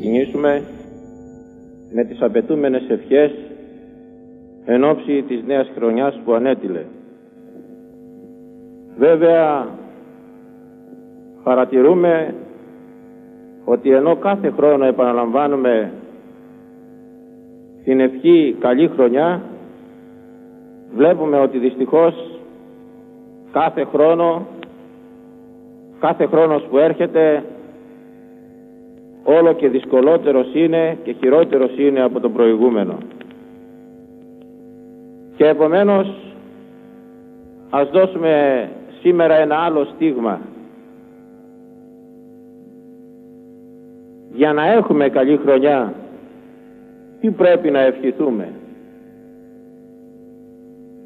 Κινήσουμε με τις απαιτούμενες ευχές εν ώψη της νέας χρονιάς που ανέτειλε. Βέβαια παρατηρούμε ότι ενώ κάθε χρόνο επαναλαμβάνουμε την ευχή καλή χρονιά βλέπουμε ότι δυστυχώς κάθε χρόνο κάθε χρόνος που έρχεται όλο και δυσκολότερος είναι και χειρότερος είναι από τον προηγούμενο. Και επομένως ας δώσουμε σήμερα ένα άλλο στίγμα για να έχουμε καλή χρονιά τι πρέπει να ευχηθούμε;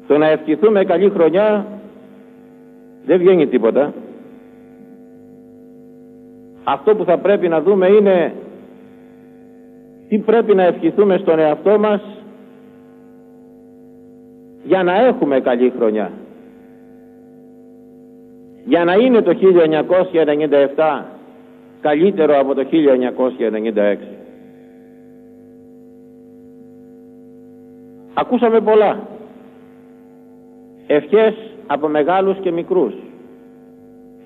Το να ευχηθούμε καλή χρονιά δεν βγαίνει τίποτα αυτό που θα πρέπει να δούμε είναι τι πρέπει να ευχηθούμε στον εαυτό μας για να έχουμε καλή χρονιά. Για να είναι το 1997 καλύτερο από το 1996 ακούσαμε πολλά. Ευχές από μεγάλους και μικρούς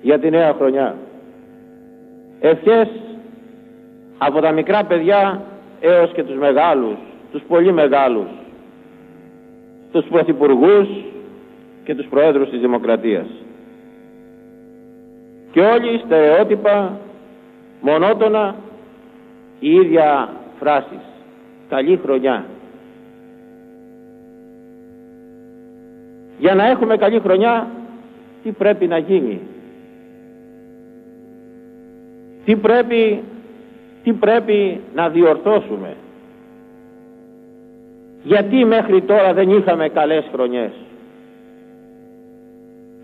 για τη νέα χρονιά ευχές από τα μικρά παιδιά έως και τους μεγάλους τους πολύ μεγάλους τους πρωθυπουργούς και τους προέδρους της Δημοκρατίας. Και όλοι στερεότυπα μονότονα η ίδια φράση καλή χρονιά για να έχουμε καλή χρονιά τι πρέπει να γίνει; Τι πρέπει τι πρέπει να διορθώσουμε; Γιατί μέχρι τώρα δεν είχαμε καλές χρονιές;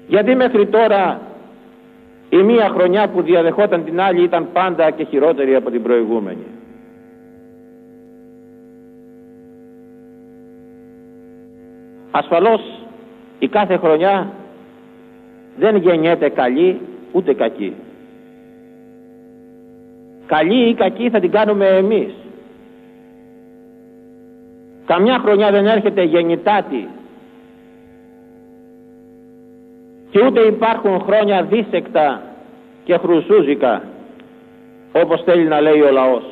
Γιατί μέχρι τώρα η μία χρονιά που διαδεχόταν την άλλη ήταν πάντα και χειρότερη από την προηγούμενη; Ασφαλώς η κάθε χρονιά δεν γεννιέται καλή ούτε κακή καλή ή κακή θα την κάνουμε εμείς. Καμιά χρονιά δεν έρχεται γεννητάτη και ούτε υπάρχουν χρόνια δίσεκτα και χρουσούζικα όπως θέλει να λέει ο λαός.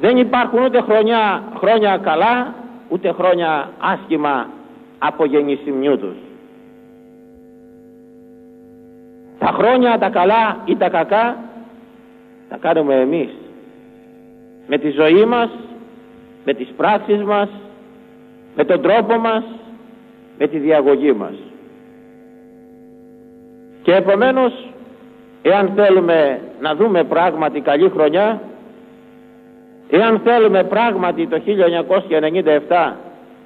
Δεν υπάρχουν ούτε χρόνια, χρόνια καλά ούτε χρόνια άσχημα από γεννησιμιού τους τα χρόνια τα καλά ή τα κακά τα κάνουμε εμείς. Με τη ζωή μας με τις πράξεις μας με τον τρόπο μας με τη διαγωγή μας. Και επομένως εάν θέλουμε να δούμε πράγματι καλή χρονιά εάν θέλουμε πράγματι το 1997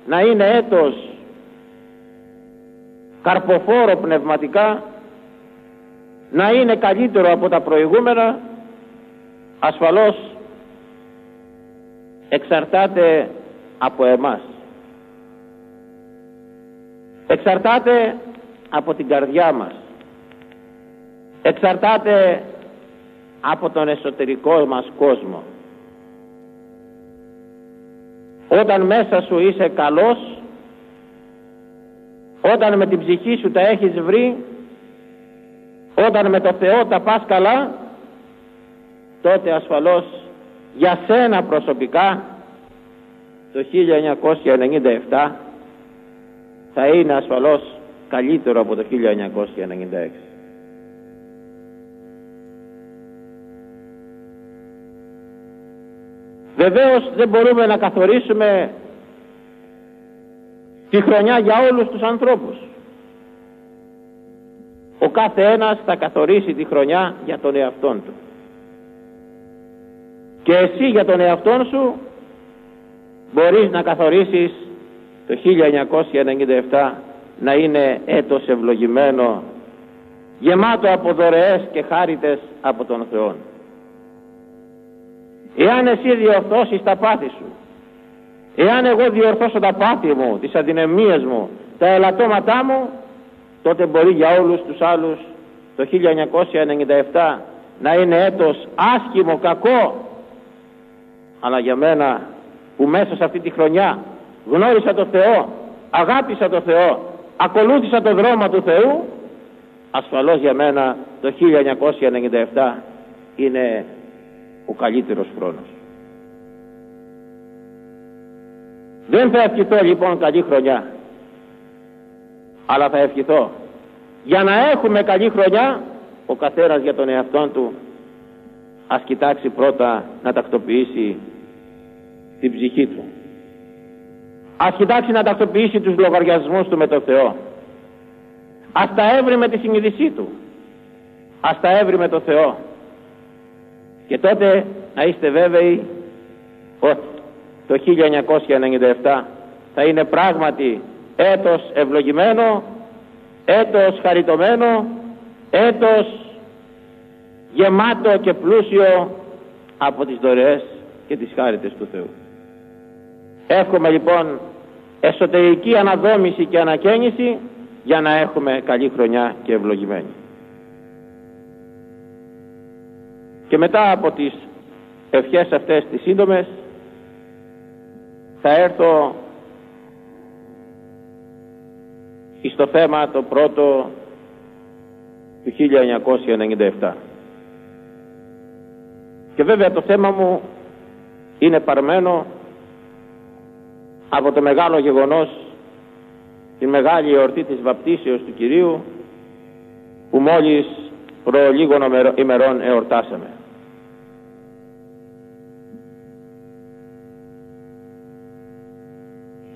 να είναι έτος καρποφόρο πνευματικά να είναι καλύτερο από τα προηγούμενα ασφαλώς εξαρτάται από εμάς. Εξαρτάται από την καρδιά μας. Εξαρτάται από τον εσωτερικό μας κόσμο. Όταν μέσα σου είσαι καλός όταν με την ψυχή σου τα έχεις βρει όταν με το Θεό τα πας καλά τότε ασφαλώς για σένα προσωπικά το 1997 θα είναι ασφαλώς καλύτερο από το 1996. Βεβαίως δεν μπορούμε να καθορίσουμε τη χρονιά για όλους τους ανθρώπους. Ο κάθε ένας θα καθορίσει τη χρονιά για τον εαυτόν του. Και εσύ για τον εαυτόν σου μπορείς να καθορίσεις το 1997 να είναι έτος ευλογημένο γεμάτο από δωρεές και χάριτες από τον Θεό. Εάν εσύ διορθώσεις τα πάθη σου εάν εγώ διορθώσω τα πάθη μου, τις αδυναμίες μου, τα ελαττώματά μου τότε μπορεί για όλους τους άλλους το 1997 να είναι έτος άσχημο, κακό. Αλλά για μένα που μέσα σε αυτή τη χρονιά γνώρισα το Θεό αγάπησα το Θεό ακολούθησα το δρόμο του Θεού ασφαλώς για μένα το 1997 είναι ο καλύτερος χρόνος. Δεν θα ευχηθώ λοιπόν καλή χρονιά αλλά θα ευχηθώ. Για να έχουμε καλή χρονιά ο καθένας για τον εαυτό του ας κοιτάξει πρώτα να τακτοποιήσει την ψυχή του. Ας κοιτάξει να τακτοποιήσει τους λογαριασμούς του με τον Θεό. Ας τα έβρει με τη συνείδησή του. Ας τα έβρει με τον Θεό. Και τότε να είστε βέβαιοι ότι το 1997 θα είναι πράγματι έτος ευλογημένο έτος χαριτωμένο έτος γεμάτο και πλούσιο από τις δωρεές και τις χάριτες του Θεού. Εύχομαι λοιπόν εσωτερική αναδόμηση και ανακαίνιση για να έχουμε καλή χρονιά και ευλογημένη. Και μετά από τις ευχές αυτές τις σύντομες θα έρθω στο θέμα το πρώτο του 1997. Και βέβαια το θέμα μου είναι παρμένο από το μεγάλο γεγονός τη μεγάλη εορτή της βαπτίσεως του Κυρίου που μόλις προ λίγων ημερών εορτάσαμε.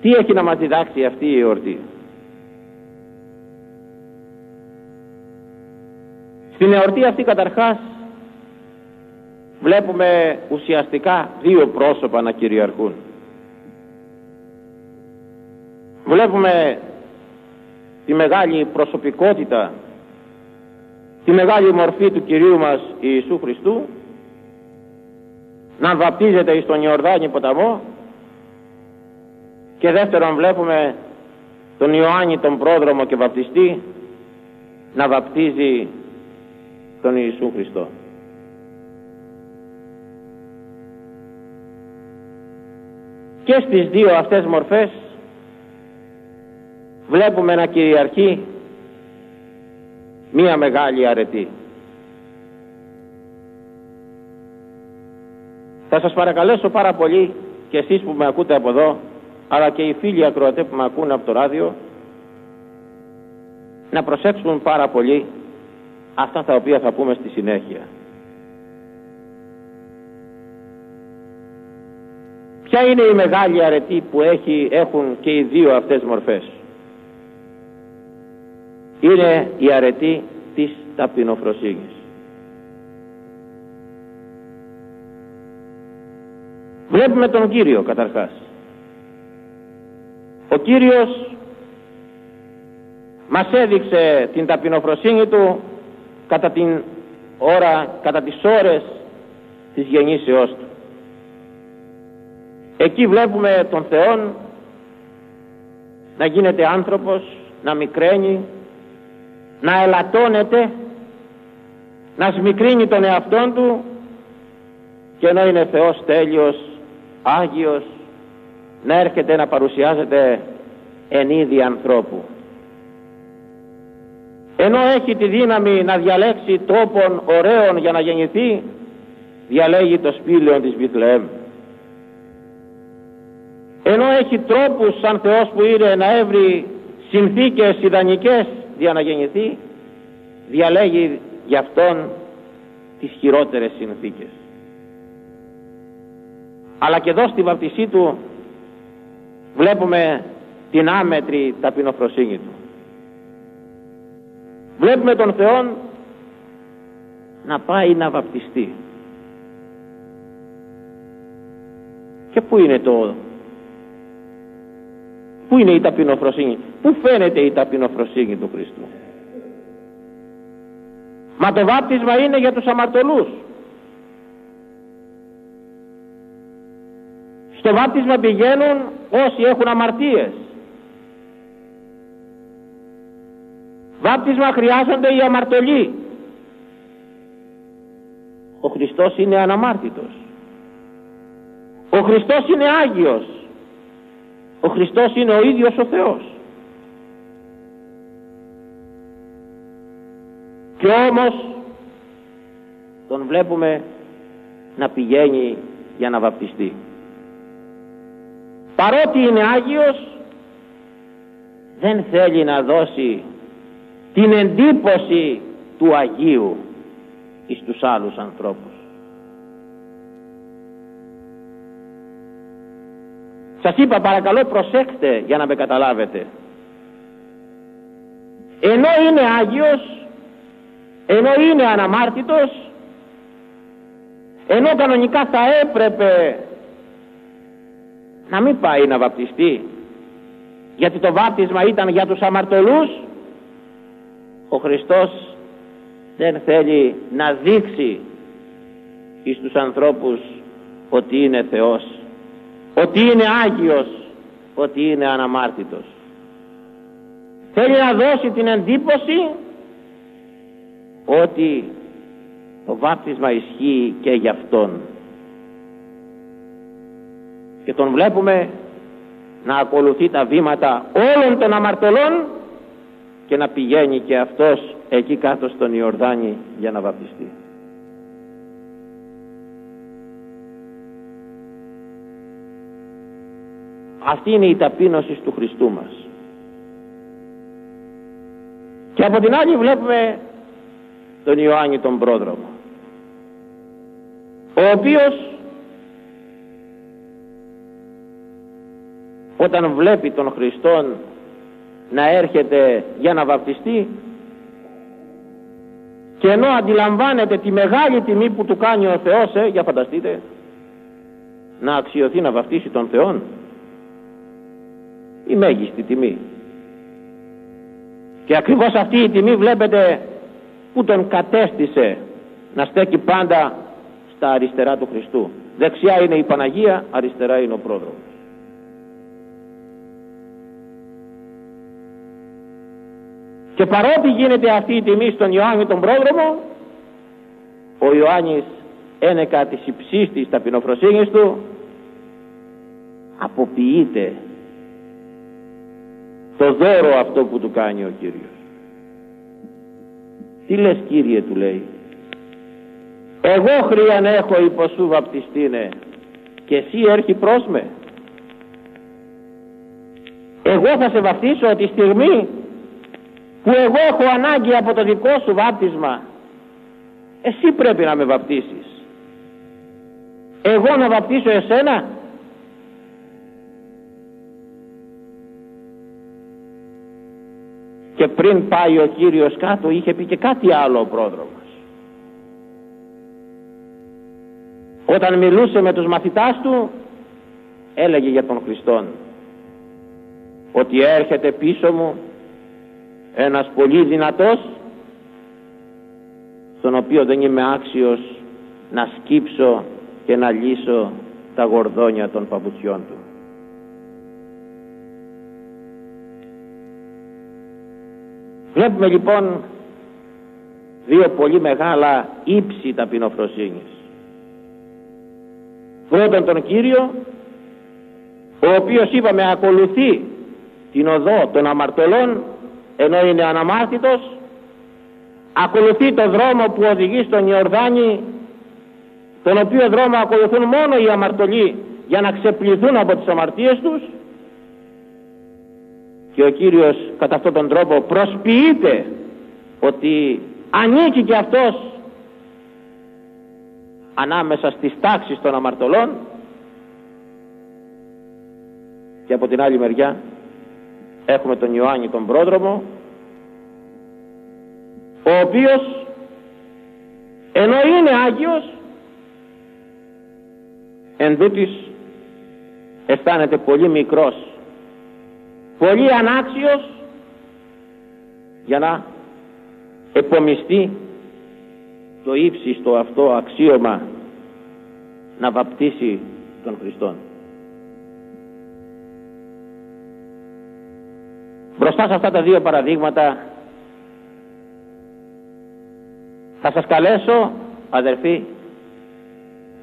Τι έχει να μας διδάξει αυτή η εορτή; Στην εορτή αυτή καταρχάς βλέπουμε ουσιαστικά δύο πρόσωπα να κυριαρχούν. Βλέπουμε τη μεγάλη προσωπικότητα, τη μεγάλη μορφή του Κυρίου μας Ιησού Χριστού να βαπτίζεται στον Ιορδάνη ποταμό και δεύτερον βλέπουμε τον Ιωάννη τον πρόδρομο και βαπτιστή να βαπτίζει τον Ιησού Χριστό. Και στις δύο αυτές μορφές βλέπουμε να κυριαρχεί μία μεγάλη αρετή. Θα σας παρακαλέσω πάρα πολύ και εσείς που με ακούτε από εδώ αλλά και οι φίλοι ακροατές που με ακούνε από το ράδιο να προσέξουν πάρα πολύ αυτά τα οποία θα πούμε στη συνέχεια. Ποια είναι η μεγάλη αρετή που έχει, έχουν και οι δύο αυτές μορφές; Είναι η αρετή της ταπεινοφροσύνης. Βλέπουμε τον Κύριο καταρχάς. Ο Κύριος μας έδειξε την ταπεινοφροσύνη Του κατά την ώρα, κατά τις ώρες της γεννήσεώς Του. Εκεί βλέπουμε τον Θεό να γίνεται άνθρωπος, να μικραίνει, να ελαττώνεται, να σμικρύνει τον εαυτόν Του και ενώ είναι Θεός τέλειος, Άγιος, να έρχεται να παρουσιάζεται εν είδη ανθρώπου ενώ έχει τη δύναμη να διαλέξει τρόπον ωραίων για να γεννηθεί διαλέγει το σπήλαιο της Βιθλεέμ ενώ έχει τρόπους σαν Θεός που είναι να έβρει συνθήκες ιδανικές για να γεννηθεί διαλέγει γι' αυτόν τις χειρότερες συνθήκες. Αλλά και εδώ στη βαπτισή του βλέπουμε την άμετρη ταπεινοφροσύνη του βλέπουμε τον Θεό να πάει να βαπτιστεί. Και πού είναι το πού είναι η ταπεινοφροσύνη; Πού φαίνεται η ταπεινοφροσύνη του Χριστού; Μα το βάπτισμα είναι για τους αμαρτωλούς. Στο βάπτισμα πηγαίνουν όσοι έχουν αμαρτίες Βάπτισμα χρειάζονται οι αμαρτωλοί. ο Χριστός είναι αναμάρτητος. Ο Χριστός είναι Άγιος. Ο Χριστός είναι ο ίδιος ο Θεός. Και όμως τον βλέπουμε να πηγαίνει για να βαπτιστεί. Παρότι είναι Άγιος δεν θέλει να δώσει την εντύπωση του Αγίου εις τους άλλους ανθρώπους. Σας είπα παρακαλώ προσέξτε για να με καταλάβετε. Ενώ είναι Άγιος, ενώ είναι αναμάρτητος, ενώ κανονικά θα έπρεπε να μην πάει να βαπτιστεί γιατί το βάπτισμα ήταν για τους αμαρτωλούς ο Χριστός δεν θέλει να δείξει εις τους ανθρώπους ότι είναι Θεός ότι είναι Άγιος ότι είναι αναμάρτητος. Θέλει να δώσει την εντύπωση ότι το βάπτισμα ισχύει και για Αυτόν. Και τον βλέπουμε να ακολουθεί τα βήματα όλων των αμαρτωλών και να πηγαίνει και αυτός εκεί κάτω στον Ιορδάνη για να βαπτιστεί. Αυτή είναι η ταπείνωση του Χριστού μας. Και από την άλλη βλέπουμε τον Ιωάννη τον πρόδρομο ο οποίος όταν βλέπει τον Χριστόν να έρχεται για να βαπτιστεί. Και ενώ αντιλαμβάνεται τη μεγάλη τιμή που του κάνει ο Θεός ε, για φανταστείτε να αξιωθεί να βαπτίσει τον Θεόν. Η μέγιστη τιμή. Και ακριβώς αυτή η τιμή βλέπετε που τον κατέστησε να στέκει πάντα στα αριστερά του Χριστού. Δεξιά είναι η Παναγία αριστερά είναι ο πρόδρομος και παρότι γίνεται αυτή η τιμή στον Ιωάννη τον πρόδρομο ο Ιωάννης ένεκα της υψίστης ταπεινοφροσύνης του αποποιείται το δώρο αυτό που του κάνει ο Κύριος. Τι λες Κύριε του λέει εγώ χρίαν έχω υποσού βαπτιστήνε και εσύ έρχει προς με. Εγώ θα σε βαπτίσω τη στιγμή που εγώ έχω ανάγκη από το δικό σου βάπτισμα εσύ πρέπει να με βαπτίσεις. Εγώ να βαπτίσω εσένα. Και πριν πάει ο Κύριος κάτω είχε πει και κάτι άλλο ο πρόδρομος. Όταν μιλούσε με τους μαθητάς του έλεγε για τον Χριστόν ότι έρχεται πίσω μου ένας πολύ δυνατός στον οποίο δεν είμαι άξιος να σκύψω και να λύσω τα γορδόνια των παπουτσιών του. Βλέπουμε λοιπόν δύο πολύ μεγάλα ύψη ταπεινοφροσύνης. Πρώτον τον Κύριο, ο οποίος είπαμε ακολουθεί την οδό των αμαρτωλών ενώ είναι αναμάρτητος ακολουθεί το δρόμο που οδηγεί στον Ιορδάνη τον οποίο δρόμο ακολουθούν μόνο οι αμαρτωλοί για να ξεπληθούν από τις αμαρτίες τους. Και ο Κύριος κατά αυτόν τον τρόπο προσποιείται ότι ανήκει και αυτός ανάμεσα στις τάξεις των αμαρτωλών και από την άλλη μεριά έχουμε τον Ιωάννη τον πρόδρομο ο οποίος ενώ είναι Άγιος εν τούτης, αισθάνεται πολύ μικρός πολύ ανάξιος για να επομιστεί το ύψιστο αυτό αξίωμα να βαπτίσει τον Χριστόν. Μπροστά σε αυτά τα δύο παραδείγματα θα σας καλέσω αδερφοί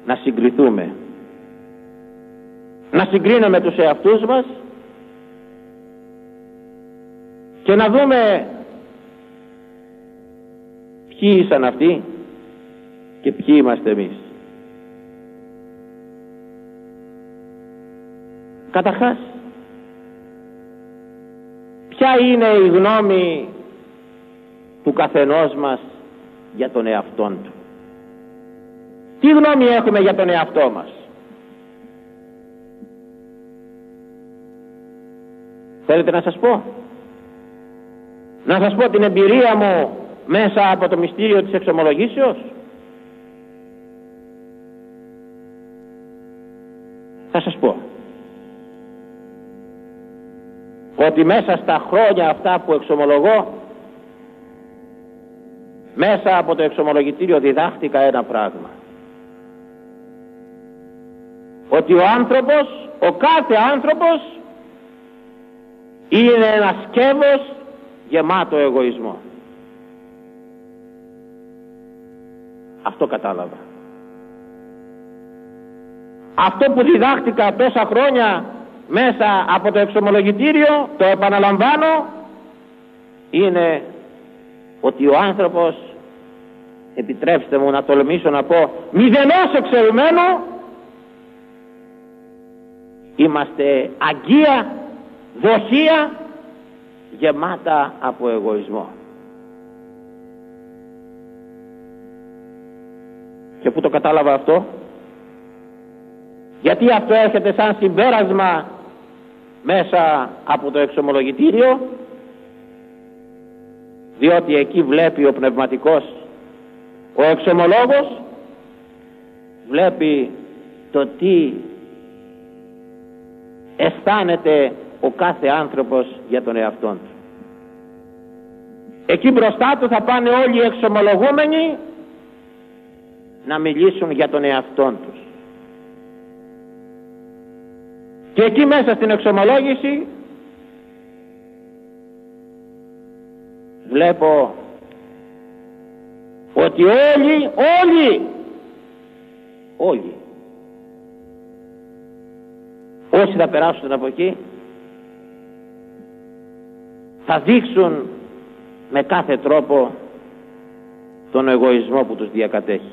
να συγκριθούμε να συγκρίνουμε τους εαυτούς μας και να δούμε ποιοι ήσαν αυτοί και ποιοι είμαστε εμείς. Καταρχάς, ποια είναι η γνώμη του καθενός μας για τον εαυτόν του; Τι γνώμη έχουμε για τον εαυτό μας; Θέλετε να σας πω; Να σας πω την εμπειρία μου μέσα από το μυστήριο της εξομολογήσεως; Θα σας πω. Ότι μέσα στα χρόνια αυτά που εξομολογώ μέσα από το εξομολογητήριο διδάχτηκα ένα πράγμα. Ότι ο άνθρωπος, ο κάθε άνθρωπος είναι ένας σκεύος γεμάτο εγωισμό αυτό κατάλαβα αυτό που διδάχτηκα τόσα χρόνια μέσα από το εξομολογητήριο το επαναλαμβάνω είναι ότι ο άνθρωπος επιτρέψτε μου να τολμήσω να πω μηδενός εξαιρουμένο είμαστε αγκία δοχεία γεμάτα από εγωισμό. Και που το κατάλαβα αυτό; Γιατί αυτό έρχεται σαν συμπέρασμα μέσα από το εξομολογητήριο διότι εκεί βλέπει ο πνευματικός ο εξομολόγος βλέπει το τι αισθάνεται ο κάθε άνθρωπος για τον εαυτό του. Εκεί μπροστά του θα πάνε όλοι οι εξομολογούμενοι να μιλήσουν για τον εαυτό τους. Και εκεί μέσα στην εξομολόγηση βλέπω ότι όλοι, όλοι, όλοι όσοι θα περάσουν από εκεί θα δείξουν με κάθε τρόπο τον εγωισμό που τους διακατέχει.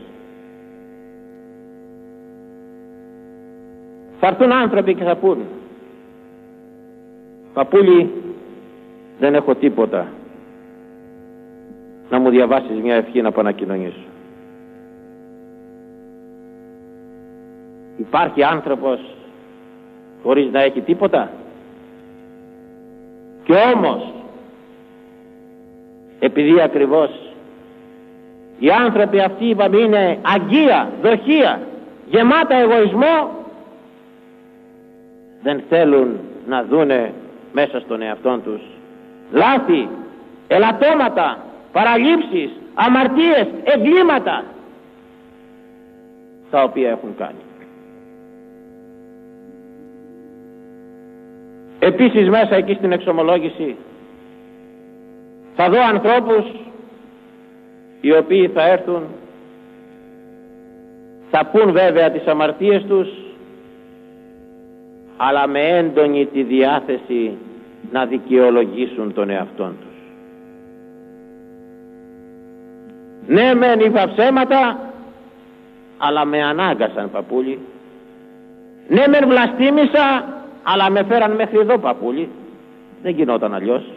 Θα έρθουν άνθρωποι και θα πούν Παπούλη δεν έχω τίποτα να μου διαβάσεις μια ευχή να πάω να κοινωνήσω. Υπάρχει άνθρωπος χωρίς να έχει τίποτα; Και όμως επειδή ακριβώς οι άνθρωποι αυτοί είπαμε είναι αγκία, δοχεία, γεμάτα εγωισμό δεν θέλουν να δούνε μέσα στον εαυτό τους λάθη, ελαττώματα, παραλήψεις, αμαρτίες, εγκλήματα τα οποία έχουν κάνει. Επίσης μέσα εκεί στην εξομολόγηση θα δω ανθρώπους οι οποίοι θα έρθουν θα πούν βέβαια τις αμαρτίες τους αλλά με έντονη τη διάθεση να δικαιολογήσουν τον εαυτόν τους. Ναι μεν είπα ψέματα αλλά με ανάγκασαν παππούλι. Ναι μεν βλαστήμησα αλλά με φέραν μέχρι εδώ παππούλι. Δεν γινόταν αλλιώς.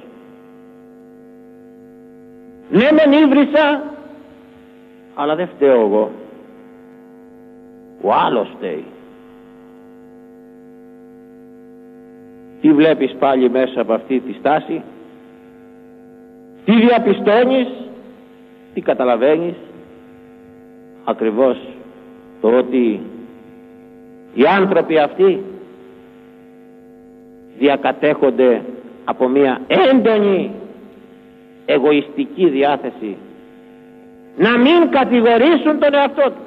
Ναι μεν ήβρισα αλλά δεν φταίω εγώ. Ο άλλος φταίει. Τι βλέπεις πάλι μέσα από αυτή τη στάση; Τι διαπιστώνεις; Τι καταλαβαίνεις; Ακριβώς το ότι οι άνθρωποι αυτοί διακατέχονται από μια έντονη εγωιστική διάθεση να μην κατηγορήσουν τον εαυτό τους.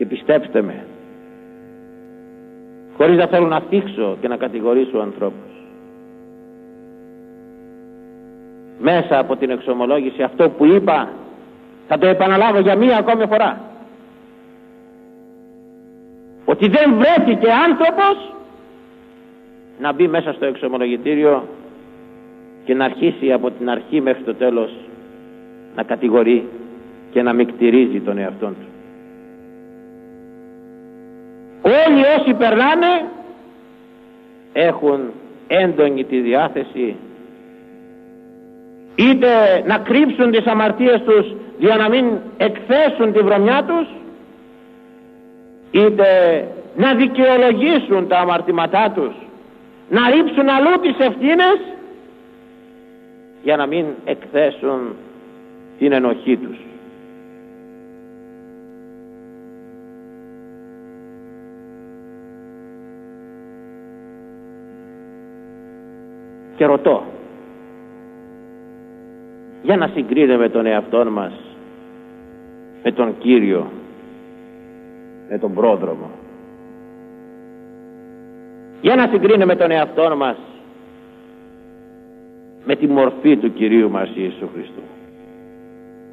Και πιστέψτε με, χωρίς να θέλω να θίξω και να κατηγορήσω ανθρώπους. μέσα από την εξομολόγηση αυτό που είπα θα το επαναλάβω για μία ακόμη φορά ότι δεν βρέθηκε άνθρωπος να μπει μέσα στο εξομολογητήριο και να αρχίσει από την αρχή μέχρι το τέλος να κατηγορεί και να μικτηρίζει τον εαυτό του. Όλοι όσοι περνάνε έχουν έντονη τη διάθεση είτε να κρύψουν τις αμαρτίες τους για να μην εκθέσουν τη βρωμιά τους είτε να δικαιολογήσουν τα αμαρτήματά τους να ρίψουν αλλού τις ευθύνες για να μην εκθέσουν την ενοχή τους και ρωτώ. Για να συγκρίνουμε τον εαυτό μας με τον Κύριο με τον πρόδρομο. Για να συγκρίνουμε τον εαυτό μας με τη μορφή του Κυρίου μας Ιησού Χριστού.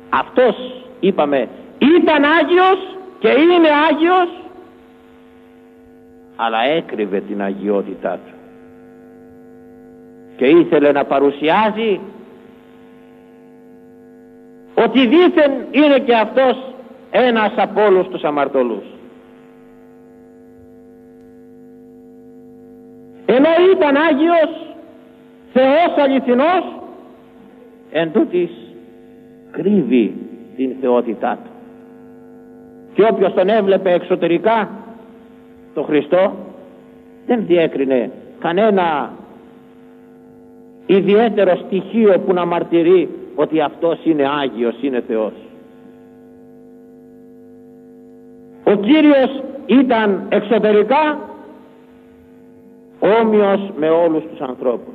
Αυτός είπαμε ήταν Άγιος και είναι Άγιος αλλά έκρυβε την αγιότητά του και ήθελε να παρουσιάζει ότι δήθεν είναι και αυτός ένας από όλους τους αμαρτωλούς. Ενώ ήταν Άγιος, Θεός αληθινός, εν τούτης κρύβει την θεότητά Του. Και όποιος τον έβλεπε εξωτερικά, το Χριστό, δεν διέκρινε κανένα ιδιαίτερο στοιχείο που να μαρτυρεί ότι αυτός είναι Άγιος, είναι Θεός. Ο Κύριος ήταν εξωτερικά όμοιος με όλους τους ανθρώπους.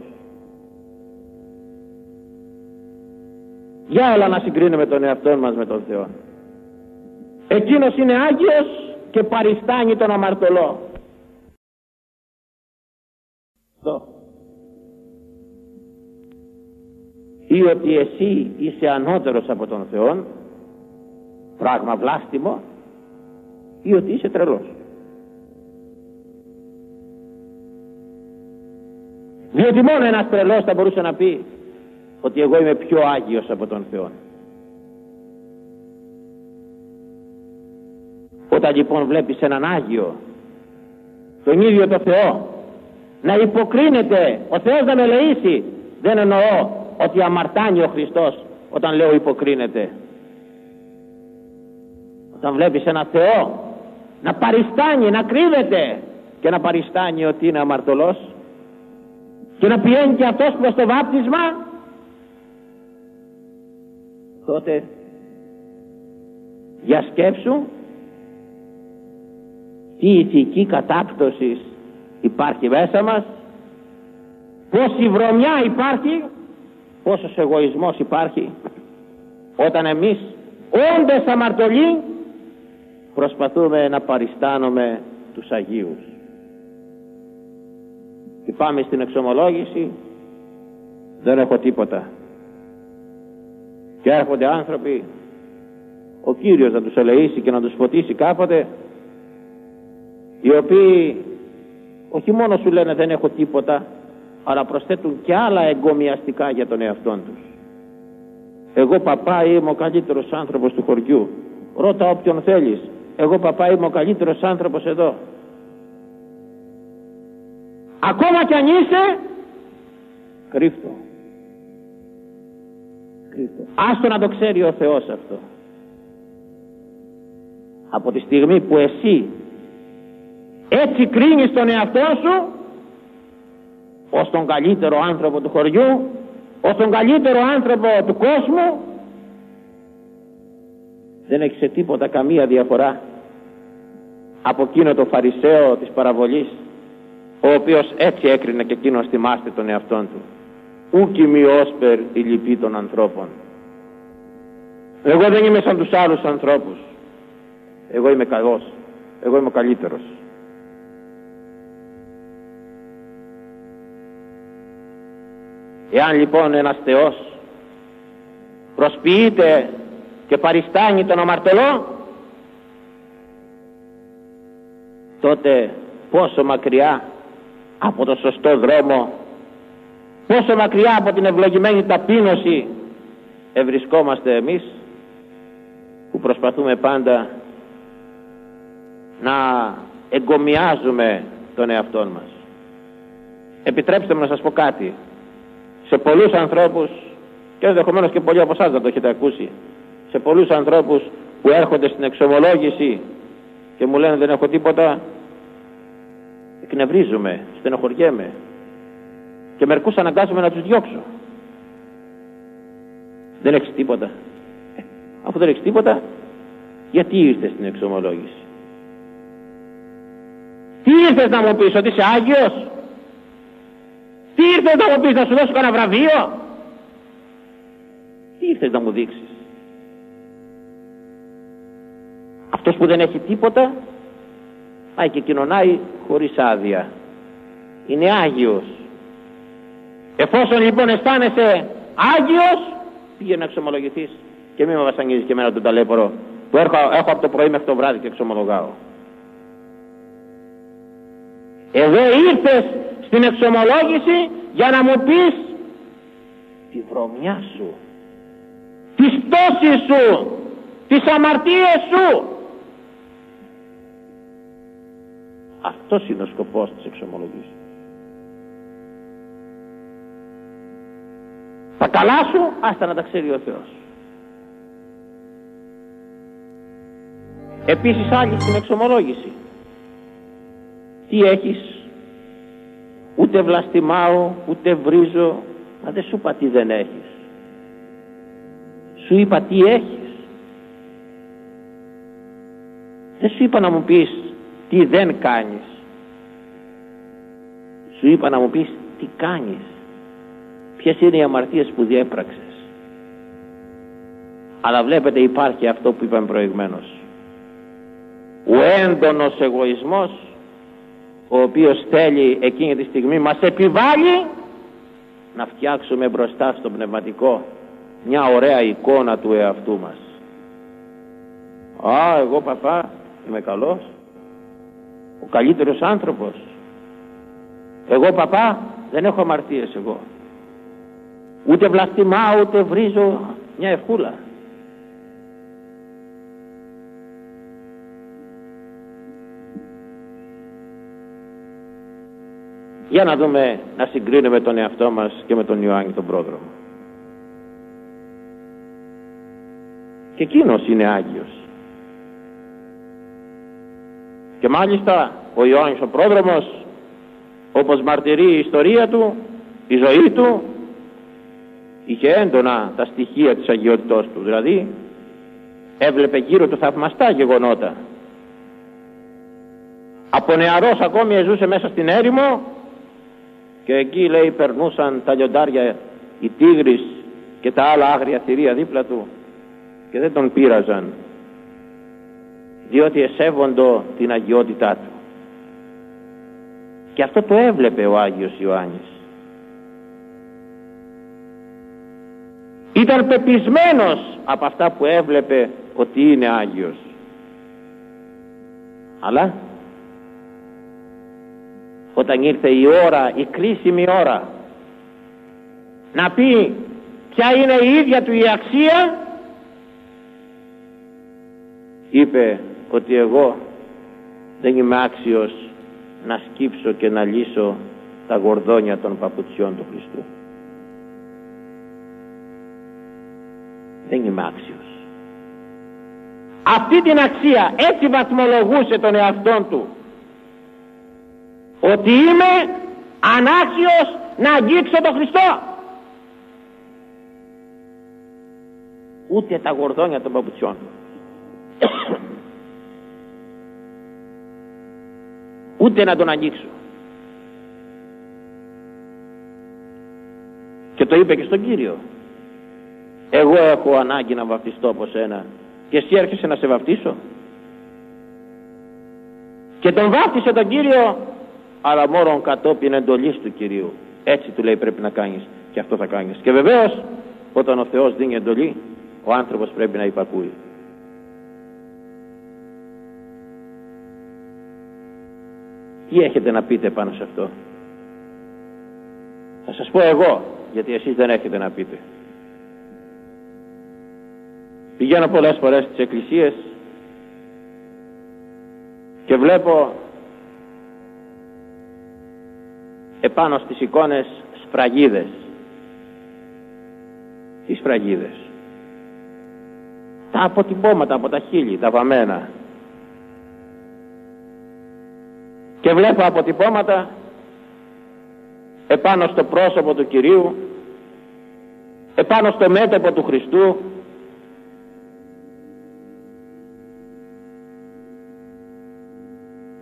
Για όλα να συγκρίνουμε τον εαυτό μας με τον Θεό. Εκείνος είναι Άγιος και παριστάνει τον αμαρτωλό. Ή ότι εσύ είσαι ανώτερος από τον Θεό πράγμα βλάστημο ή ότι είσαι τρελός. Διότι μόνο ένας τρελός θα μπορούσε να πει ότι εγώ είμαι πιο Άγιος από τον Θεό όταν λοιπόν βλέπεις έναν Άγιο τον ίδιο το Θεό να υποκρίνεται ο Θεός να με λεήσει δεν εννοώ ότι αμαρτάνει ο Χριστός όταν λέω υποκρίνεται όταν βλέπεις ένα Θεό να παριστάνει, να κρύβεται και να παριστάνει ότι είναι αμαρτωλός και να πηγαίνει και αυτός προς το βάπτισμα τότε για σκέψου τι ηθική κατάπτωσης υπάρχει μέσα μας πόση βρωμιά υπάρχει πόσος εγωισμός υπάρχει όταν εμείς όντες αμαρτωλοί προσπαθούμε να παριστάνουμε τους Αγίους. Και πάμε στην εξομολόγηση δεν έχω τίποτα. Και έρχονται άνθρωποι ο Κύριος να τους ελεήσει και να τους φωτίσει κάποτε οι οποίοι όχι μόνο σου λένε δεν έχω τίποτα αλλά προσθέτουν και άλλα εγκομιαστικά για τον εαυτό τους. Εγώ παπά είμαι ο καλύτερος άνθρωπος του χωριού. Ρώτα όποιον θέλεις. Εγώ παπά είμαι ο καλύτερος άνθρωπος εδώ. Ακόμα κι αν είσαι, κρύφτο. κρύφτο. Άστο να το ξέρει ο Θεός αυτό. Από τη στιγμή που εσύ έτσι κρίνεις τον εαυτό σου ως τον καλύτερο άνθρωπο του χωριού, ως τον καλύτερο άνθρωπο του κόσμου, δεν έχει σε τίποτα καμία διαφορά από εκείνο το φαρισαίο της παραβολής, ο οποίος έτσι έκρινε και εκείνος θυμάστε τον εαυτόν του. Ούκι μειόσπερ η λυπή των ανθρώπων. Εγώ δεν είμαι σαν τους άλλους ανθρώπους. Εγώ είμαι καλός. Εγώ είμαι ο καλύτερος. Εάν λοιπόν ένας Θεός προσποιείται και παριστάνει τον αμαρτωλό τότε πόσο μακριά από το σωστό δρόμο πόσο μακριά από την ευλογημένη ταπείνωση ευρισκόμαστε εμείς που προσπαθούμε πάντα να εγκομιάζουμε τον εαυτό μας. Επιτρέψτε μου να σας πω κάτι σε πολλούς ανθρώπους και ενδεχομένως και πολλοί από εσάς δεν το έχετε ακούσει σε πολλούς ανθρώπους που έρχονται στην εξομολόγηση και μου λένε δεν έχω τίποτα εκνευρίζομαι, στενοχωριέμαι και μερικούς αναγκάζομαι να τους διώξω. Δεν έχεις τίποτα. Ε, αφού δεν έχεις τίποτα γιατί ήρθες στην εξομολόγηση; Τι ήρθες να μου πεις ότι είσαι Άγιος; Τι ήρθες να μου πεις να σου δώσω κανένα βραβείο; Τι ήρθες να μου δείξεις; Αυτός που δεν έχει τίποτα πάει και κοινωνάει χωρίς άδεια. Είναι Άγιος. Εφόσον λοιπόν αισθάνεσαι Άγιος πήγε να εξομολογηθείς και μην με βασανίζεις και εμένα τον ταλέπορο που έχω, έχω από το πρωί μέχρι το βράδυ και εξομολογάω. Εδώ ήρθες στην εξομολόγηση για να μου πεις τη βρωμιά σου τη στόση σου τις αμαρτίες σου. Αυτός είναι ο σκοπός της εξομολογήσης τα καλά σου άστα να τα ξέρει ο Θεός. Επίσης άλλη στην εξομολόγηση τι έχεις; Ούτε βλαστημάω ούτε βρίζω μα δεν σου είπα τι δεν έχεις. Σου είπα τι έχεις. Δεν σου είπα να μου πεις τι δεν κάνεις. Σου είπα να μου πεις τι κάνεις. Ποιες είναι οι αμαρτίες που διέπραξες. Αλλά βλέπετε υπάρχει αυτό που είπαμε προηγουμένως. Ο έντονος εγωισμός ο οποίος θέλει εκείνη τη στιγμή μας επιβάλλει να φτιάξουμε μπροστά στο πνευματικό μια ωραία εικόνα του εαυτού μας. Α εγώ παπά είμαι καλός. Ο καλύτερος άνθρωπος. Εγώ παπά δεν έχω αμαρτίες εγώ. Ούτε βλαστημάω ούτε βρίζω μια ευχούλα για να δούμε να συγκρίνουμε τον εαυτό μας και με τον Ιωάννη τον πρόδρομο. Και εκείνος είναι Άγιος. Και μάλιστα ο Ιωάννης ο πρόδρομος όπως μαρτυρεί η ιστορία του η ζωή του είχε έντονα τα στοιχεία της αγιότητός του. Δηλαδή έβλεπε γύρω του θαυμαστά γεγονότα. Από νεαρός ακόμη ζούσε μέσα στην έρημο και εκεί λέει περνούσαν τα λιοντάρια οι τίγρης και τα άλλα άγρια θηρία δίπλα του και δεν τον πείραζαν διότι εσέβοντο την αγιότητά του. Και αυτό το έβλεπε ο Άγιος Ιωάννης. Ήταν πεπισμένος από αυτά που έβλεπε ότι είναι Άγιος. Αλλά όταν ήρθε η ώρα, η κρίσιμη ώρα να πει ποια είναι η ίδια του η αξία είπε ότι εγώ δεν είμαι άξιος να σκύψω και να λύσω τα γορδόνια των παπουτσιών του Χριστού. Δεν είμαι άξιος. Αυτή την αξία έτσι βαθμολογούσε τον εαυτόν του ότι είμαι ανάξιος να αγγίξω τον Χριστό. Ούτε τα γορδόνια των παπουτσιών. Ούτε να τον αγγίξω. Και το είπε και στον Κύριο. Εγώ έχω ανάγκη να βαπτιστώ από σένα και εσύ έρχεσαι να σε βαπτίσω. Και τον βάφτισε τον Κύριο αλλά μόνο κατόπιν εντολής του Κυρίου. Έτσι του λέει πρέπει να κάνεις και αυτό θα κάνεις. Και βεβαίως όταν ο Θεός δίνει εντολή ο άνθρωπος πρέπει να υπακούει. Τι έχετε να πείτε πάνω σε αυτό; Θα σας πω εγώ, γιατί εσείς δεν έχετε να πείτε. Πηγαίνω πολλές φορές στις εκκλησίες και βλέπω επάνω στις εικόνες σφραγίδες. Τι σφραγίδες; Τα αποτυπώματα από τα χείλη, τα βαμμένα. Και βλέπω αποτυπώματα επάνω στο πρόσωπο του Κυρίου, επάνω στο μέτωπο του Χριστού,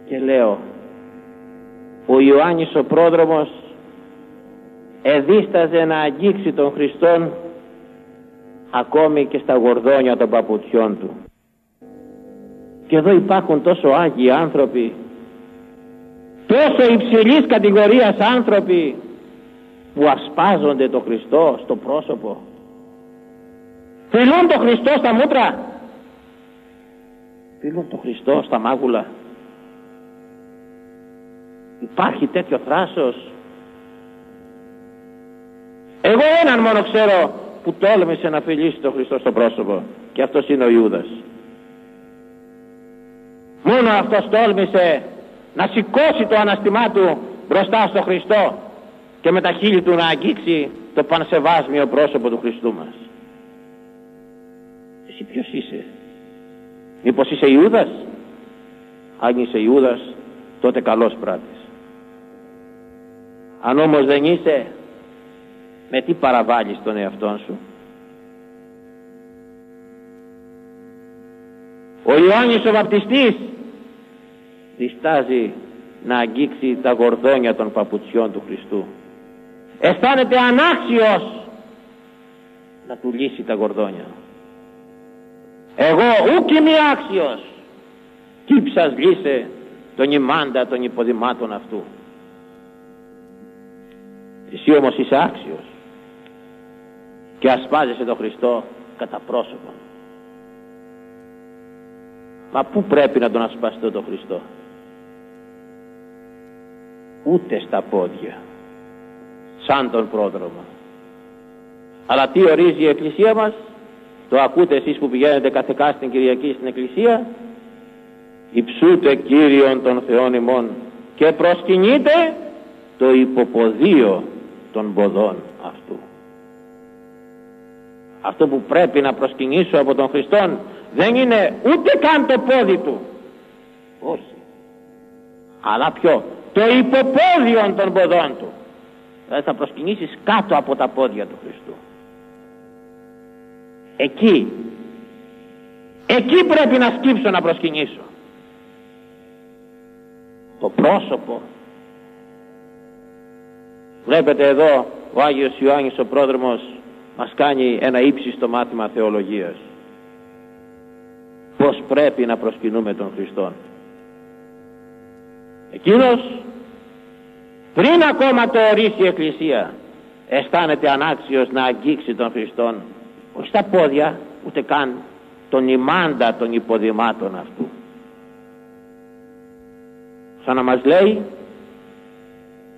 και λέω ο Ιωάννης ο πρόδρομος εδίσταζε να αγγίξει τον Χριστόν ακόμη και στα γορδόνια των παπουτσιών του. Και εδώ υπάρχουν τόσο άγιοι άνθρωποι τόσο υψηλής κατηγορίας άνθρωποι που ασπάζονται τον Χριστό στο πρόσωπο. Φιλούν τον Χριστό στα μούτρα. Φιλούν τον Χριστό στα μάγουλα Υπάρχει τέτοιο θράσος; Εγώ έναν μόνο ξέρω που τόλμησε να φιλήσει τον Χριστό στο πρόσωπο και αυτός είναι ο Ιούδας. Μόνο αυτός τόλμησε να σηκώσει το αναστημά του μπροστά στο Χριστό και με τα χείλη του να αγγίξει το πανσεβάσμιο πρόσωπο του Χριστού μας. Εσύ ποιος είσαι; Μήπως είσαι Ιούδας; Αν είσαι Ιούδας τότε καλός πράτης. Αν όμως δεν είσαι, με τι παραβάλεις τον εαυτό σου; Ο Ιωάννης ο Βαπτιστής διστάζει να αγγίξει τα γορδόνια των παπουτσιών του Χριστού. Αισθάνεται ανάξιος να του λύσει τα γορδόνια. Εγώ ούκ είμαι άξιος. Κύψας λύσε τον ημάντα των υποδημάτων αυτού. Εσύ όμως είσαι άξιος και ασπάζεσαι τον Χριστό κατά πρόσωπον. Μα πού πρέπει να τον ασπαστώ τον Χριστό; Ούτε στα πόδια. Σαν τον πρόδρομο. Αλλά τι ορίζει η Εκκλησία μας; Το ακούτε εσείς που πηγαίνετε κάθε την Κυριακή στην Εκκλησία; Υψούτε Κύριον των Θεών ημών και προσκυνείτε το υποποδίο των ποδών αυτού. Αυτό που πρέπει να προσκυνήσω από τον Χριστόν δεν είναι ούτε καν το πόδι του. Όχι. Αλλά ποιο; Το υποπόδιο των ποδών του. Δηλαδή θα προσκυνήσεις κάτω από τα πόδια του Χριστού. Εκεί. Εκεί πρέπει να σκύψω να προσκυνήσω. Το πρόσωπο Βλέπετε εδώ ο Άγιος Ιωάννης ο πρόδρομος μας κάνει ένα ύψιστο μάθημα θεολογίας. Πώς πρέπει να προσκυνούμε τον Χριστόν. Εκείνος πριν ακόμα το ορίσει η Εκκλησία αισθάνεται ανάξιος να αγγίξει τον Χριστόν όχι στα πόδια ούτε καν τον ημάντα των υποδημάτων αυτού. Σαν να μας λέει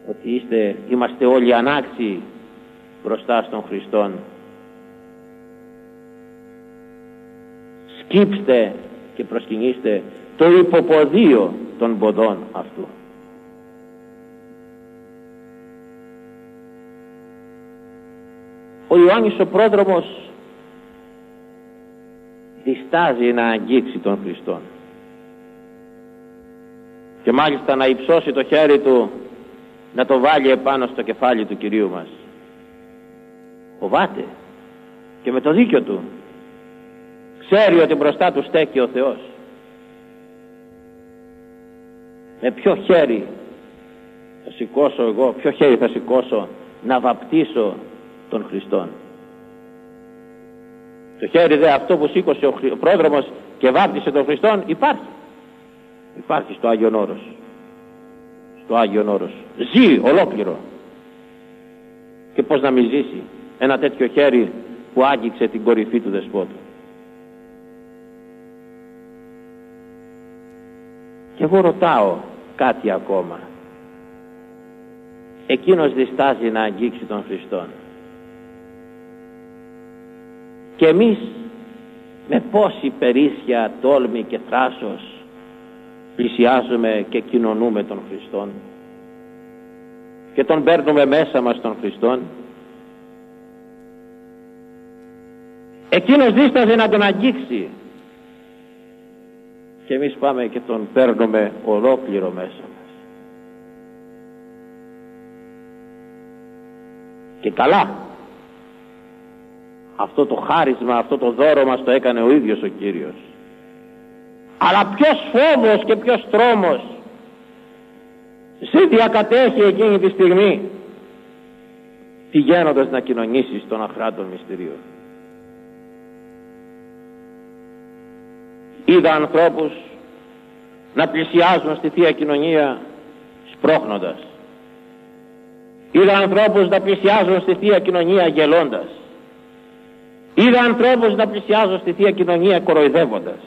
ότι είστε, είμαστε όλοι ανάξιοι μπροστά στον Χριστόν. Σκύψτε και προσκυνήστε το υποποδίο των ποδών αυτού. Ο Ιωάννης ο πρόδρομος διστάζει να αγγίξει τον Χριστόν και μάλιστα να υψώσει το χέρι του να το βάλει επάνω στο κεφάλι του Κυρίου μας. Φοβάται και με το δίκιο του ξέρει ότι μπροστά του στέκει ο Θεός. Με ποιο χέρι θα σηκώσω εγώ, ποιο χέρι θα σηκώσω να βαπτίσω τον Χριστόν. Το χέρι δε αυτό που σήκωσε ο πρόδρομος και βάπτισε τον Χριστόν υπάρχει. Υπάρχει στο Άγιον Όρος το Άγιον Όρος ζει ολόκληρο και πως να μην ζήσει ένα τέτοιο χέρι που άγγιξε την κορυφή του δεσπότου. Και εγώ ρωτάω κάτι ακόμα. Εκείνος διστάζει να αγγίξει τον Χριστόν. Και εμείς με πόση περίσσια, τόλμη και θράσος πλησιάζουμε και κοινωνούμε τον Χριστόν. Και τον παίρνουμε μέσα μας τον Χριστόν. Εκείνος δίσταζε να τον αγγίξει. Και εμείς πάμε και τον παίρνουμε ολόκληρο μέσα μας. Και καλά. Αυτό το χάρισμα αυτό το δώρο μας το έκανε ο ίδιος ο Κύριος αλλά ποιος φόβος και ποιος τρόμος σε διακατέχει εκείνη τη στιγμή πηγαίνοντας να κοινωνήσεις τον αχράντων μυστηρίων. Είδα ανθρώπους να πλησιάζουν στη Θεία Κοινωνία σπρώχνοντας. Είδα ανθρώπους να πλησιάζουν στη Θεία Κοινωνία γελώντας. Είδα ανθρώπους να πλησιάζουν στη Θεία Κοινωνία κοροϊδεύοντας.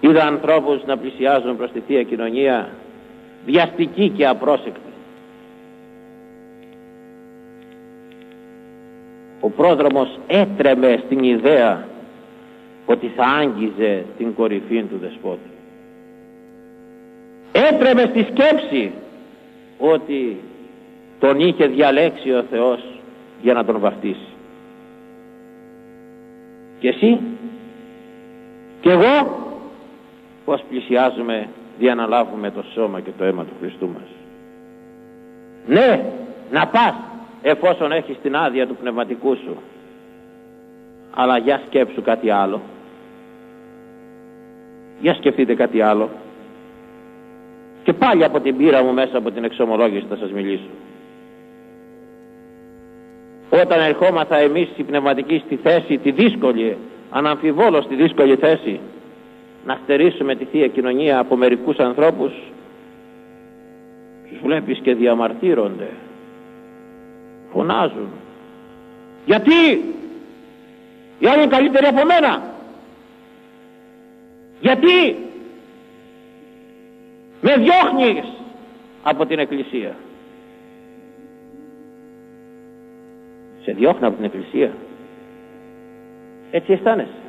Είδα ανθρώπους να πλησιάζουν προς τη Θεία Κοινωνία βιαστικοί και απρόσεκτοι. Ο πρόδρομος έτρεμε στην ιδέα ότι θα άγγιζε την κορυφή του δεσπότη. Έτρεμε στη σκέψη ότι τον είχε διαλέξει ο Θεός για να τον βαφτίσει. Και εσύ και εγώ πως πλησιάζουμε διαναλάβουμε το σώμα και το αίμα του Χριστού μας. Ναι, να πας εφόσον έχεις την άδεια του πνευματικού σου. Αλλά για σκέψου κάτι άλλο. Για σκεφτείτε κάτι άλλο. Και πάλι από την πείρα μου μέσα από την εξομολόγηση θα σας μιλήσω. Όταν ερχόμαθα εμείς οι πνευματικοί στη θέση, τη δύσκολη, αναμφιβόλως τη δύσκολη θέση, να στερήσουμε τη Θεία Κοινωνία από μερικούς ανθρώπους τους βλέπεις και διαμαρτύρονται. Φωνάζουν. Γιατί; Οι άλλοι είναι καλύτεροι από μένα. Γιατί; Με διώχνεις από την Εκκλησία. Σε διώχνω από την Εκκλησία. Έτσι αισθάνεσαι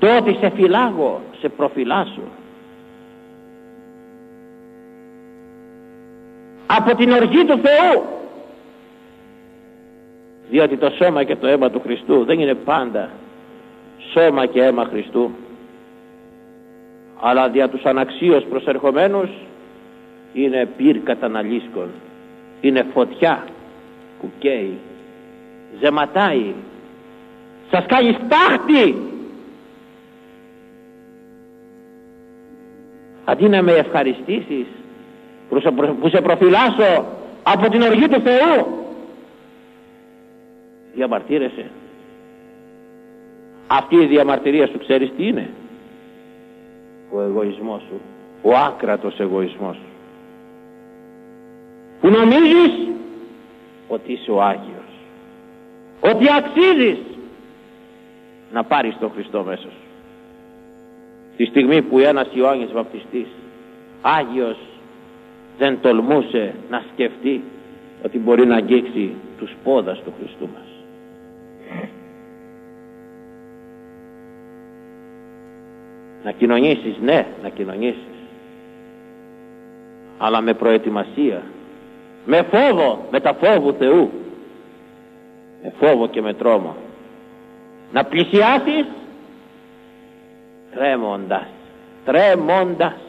το ότι σε φυλάγω, σε προφυλάσσω. Από την οργή του Θεού. Διότι το σώμα και το αίμα του Χριστού δεν είναι πάντα σώμα και αίμα Χριστού αλλά δια τους αναξίως προσερχομένους είναι πυρ καταναλίσκων είναι φωτιά που καίει ζεματάει σας κάνει στάχτη αντί να με ευχαριστήσεις που σε προφυλάσω από την οργή του Θεού διαμαρτύρεσαι. Αυτή η διαμαρτυρία σου ξέρεις τι είναι; Ο εγωισμός σου. Ο άκρατος εγωισμός σου. Που νομίζεις ότι είσαι ο Άγιος. Ότι αξίζεις να πάρεις τον Χριστό μέσα σου τη στιγμή που ένας Ιωάννης Βαπτιστής Άγιος δεν τολμούσε να σκεφτεί ότι μπορεί να αγγίξει τους πόδας του Χριστού μας. Να κοινωνήσεις, ναι, να κοινωνήσεις. Αλλά με προετοιμασία, με φόβο, με τα φόβου Θεού. Με φόβο και με τρόμο. Να πλησιάσεις τρέμοντας. Τρέμοντας.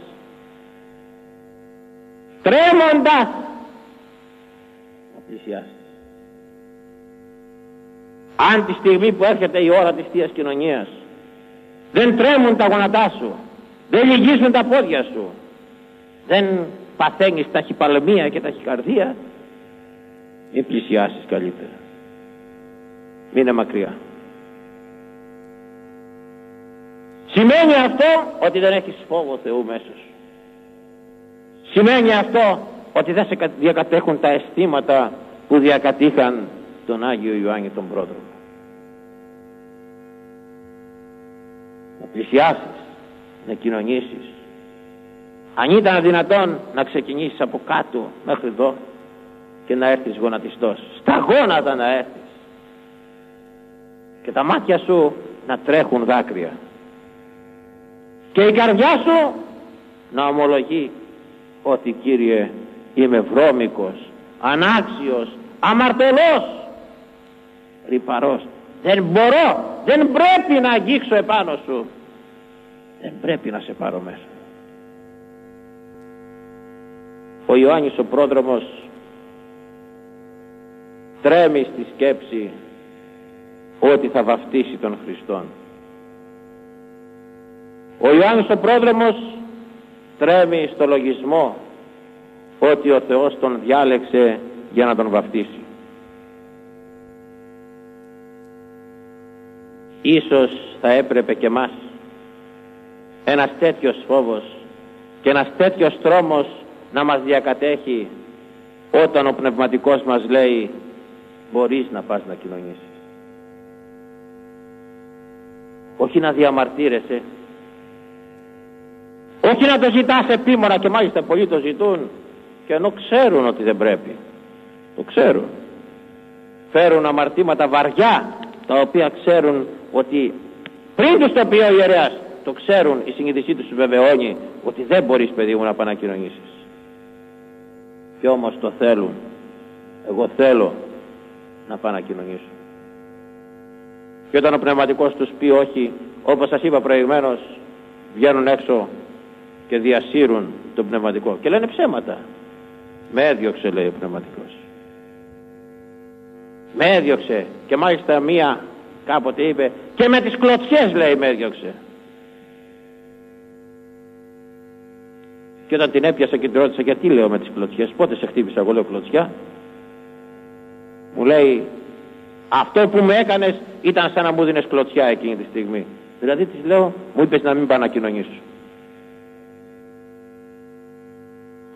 Τρέμοντας. Να πλησιάσεις. Αν τη στιγμή που έρχεται η ώρα της Θείας Κοινωνίας δεν τρέμουν τα γονατά σου δεν λυγίζουν τα πόδια σου δεν παθαίνεις ταχυπαλμία και ταχυκαρδία μην πλησιάσεις καλύτερα. Μείνε μακριά Σημαίνει αυτό ότι δεν έχεις φόβο Θεού μέσα σου. Σημαίνει αυτό ότι δεν σε διακατέχουν τα αισθήματα που διακατήχαν τον Άγιο Ιωάννη τον Πρόδρομο. Να πλησιάσεις, να κοινωνήσεις. Αν ήταν δυνατόν να ξεκινήσεις από κάτω μέχρι εδώ και να έρθεις γονατιστός. Στα γόνατα να έρθεις. Και τα μάτια σου να τρέχουν δάκρυα. Και η καρδιά σου να ομολογεί ότι Κύριε είμαι βρώμικος, ανάξιος, αμαρτωλός, ρυπαρός. Δεν μπορώ, δεν πρέπει να αγγίξω επάνω σου. Δεν πρέπει να σε πάρω μέσα. Ο Ιωάννης ο πρόδρομος τρέμει στη σκέψη ότι θα βαφτίσει τον Χριστόν. Ο Ιωάννης ο πρόδρομος τρέμει στο λογισμό ότι ο Θεός τον διάλεξε για να τον βαφτίσει. Ίσως θα έπρεπε και μας ένας τέτοιος φόβος και ένας τέτοιος τρόμος να μας διακατέχει όταν ο πνευματικός μας λέει μπορείς να πας να κοινωνήσεις. Όχι να διαμαρτύρεσαι, όχι να το ζητάς επίμονα και μάλιστα πολλοί το ζητούν και ενώ ξέρουν ότι δεν πρέπει. Το ξέρουν. Φέρουν αμαρτήματα βαριά τα οποία ξέρουν ότι πριν τους το πει ο ιερέας το ξέρουν η συνείδησή τους βεβαιώνει ότι δεν μπορείς παιδί μου να πανακοινωνήσεις. Και όμως το θέλουν. Εγώ θέλω να πάω να κοινωνήσω. Και όταν ο πνευματικός τους πει όχι, όπως σας είπα προηγουμένως, βγαίνουν έξω και διασύρουν τον πνευματικό και λένε ψέματα. Με έδιωξε λέει ο πνευματικός. Με έδιωξε και μάλιστα μία κάποτε είπε και με τις κλωτσιές λέει με έδιωξε. Και όταν την έπιασα και την ρώτησα γιατί λέω με τις κλωτσιές, πότε σε χτύπησα εγώ λέω κλωτσιά. Μου λέει αυτό που με έκανες ήταν σαν να μου δίνεις κλωτσιά εκείνη τη στιγμή. Δηλαδή της λέω μου είπες να μην πάω να κοινωνήσω.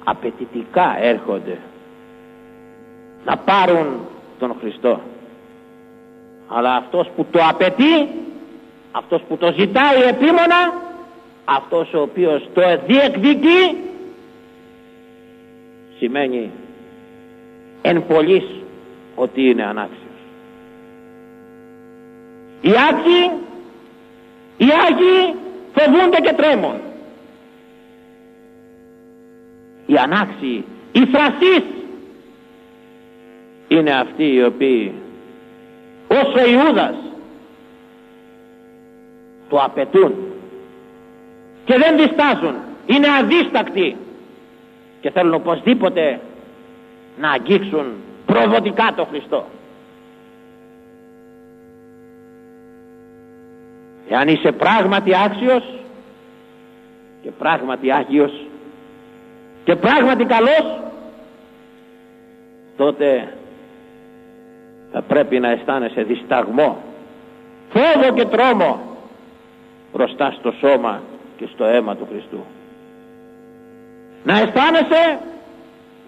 Απαιτητικά έρχονται να πάρουν τον Χριστό. Αλλά αυτός που το απαιτεί αυτός που το ζητάει επίμονα αυτός ο οποίος το διεκδικεί σημαίνει εν πολλής ότι είναι ανάξιος. Οι άξιοι οι Άγιοι φοβούνται και τρέμουν οι ανάξιοι, οι θρασείς είναι αυτοί οι οποίοι όσο Ιούδας το απαιτούν και δεν διστάζουν είναι αδίστακτοι και θέλουν οπωσδήποτε να αγγίξουν προδοτικά το Χριστό. Εάν είσαι πράγματι άξιος και πράγματι Άγιος και πράγματι καλός. Τότε θα πρέπει να αισθάνεσαι δισταγμό. Φόβο και τρόμο μπροστά στο σώμα και στο αίμα του Χριστού. Να αισθάνεσαι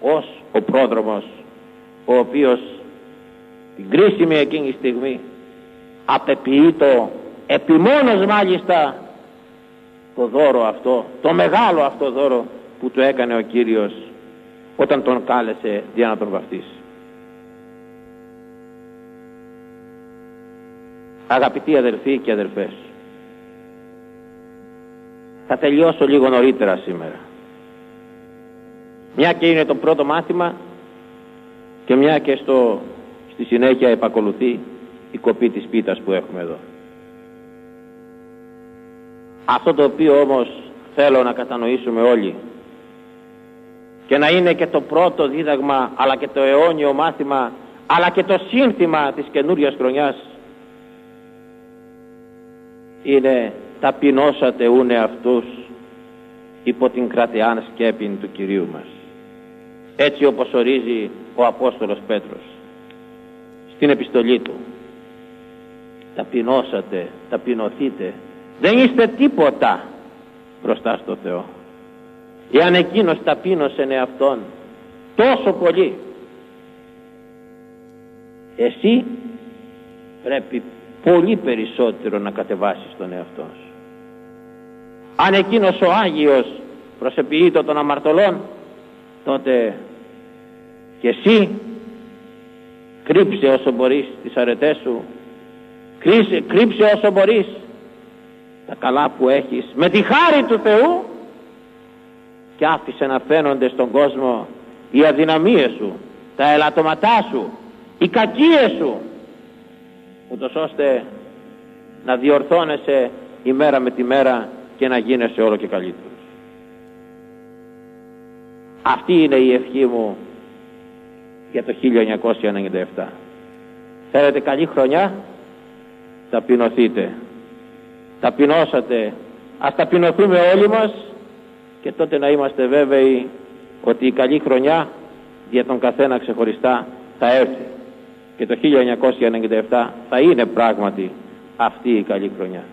ως ο πρόδρομος ο οποίος την κρίσιμη εκείνη στιγμή απεποιεί το επιμόνως μάλιστα το δώρο αυτό το μεγάλο αυτό δώρο που του έκανε ο Κύριος όταν τον κάλεσε για να τον βαφτίσει. Αγαπητοί αδελφοί και αδελφές, θα τελειώσω λίγο νωρίτερα σήμερα. Μια και είναι το πρώτο μάθημα και μια και στο, στη συνέχεια επακολουθεί η κοπή της πίτας που έχουμε εδώ. Αυτό το οποίο όμως θέλω να κατανοήσουμε όλοι και να είναι και το πρώτο δίδαγμα αλλά και το αιώνιο μάθημα αλλά και το σύνθημα της καινούριας χρονιάς. Είναι ταπεινώσατε ούνε αυτούς υπό την κρατεάν σκέπην του Κυρίου μας. Έτσι όπως ορίζει ο Απόστολος Πέτρος στην επιστολή του ταπεινώσατε, ταπεινωθείτε δεν είστε τίποτα μπροστά στο Θεό Εάν εκείνος ταπείνωσε εαυτόν τόσο πολύ εσύ πρέπει πολύ περισσότερο να κατεβάσεις τον εαυτό σου. Αν εκείνος ο Άγιος προσεποιείτο των αμαρτωλών τότε και εσύ κρύψε όσο μπορείς τις αρετές σου. Κρύψε, κρύψε όσο μπορείς τα καλά που έχεις. Με τη χάρη του Θεού και άφησε να φαίνονται στον κόσμο οι αδυναμίες σου τα ελαττωματά σου οι κακίες σου ούτως ώστε να διορθώνεσαι ημέρα με τη μέρα και να γίνεσαι όλο και καλύτερος. Αυτή είναι η ευχή μου για το 1997 θέλετε καλή χρονιά; Ταπεινωθείτε. Ταπεινώσατε. Ας ταπεινωθούμε όλοι μας και τότε να είμαστε βέβαιοι ότι η καλή χρονιά για τον καθένα ξεχωριστά θα έρθει και το 1997 θα είναι πράγματι αυτή η καλή χρονιά.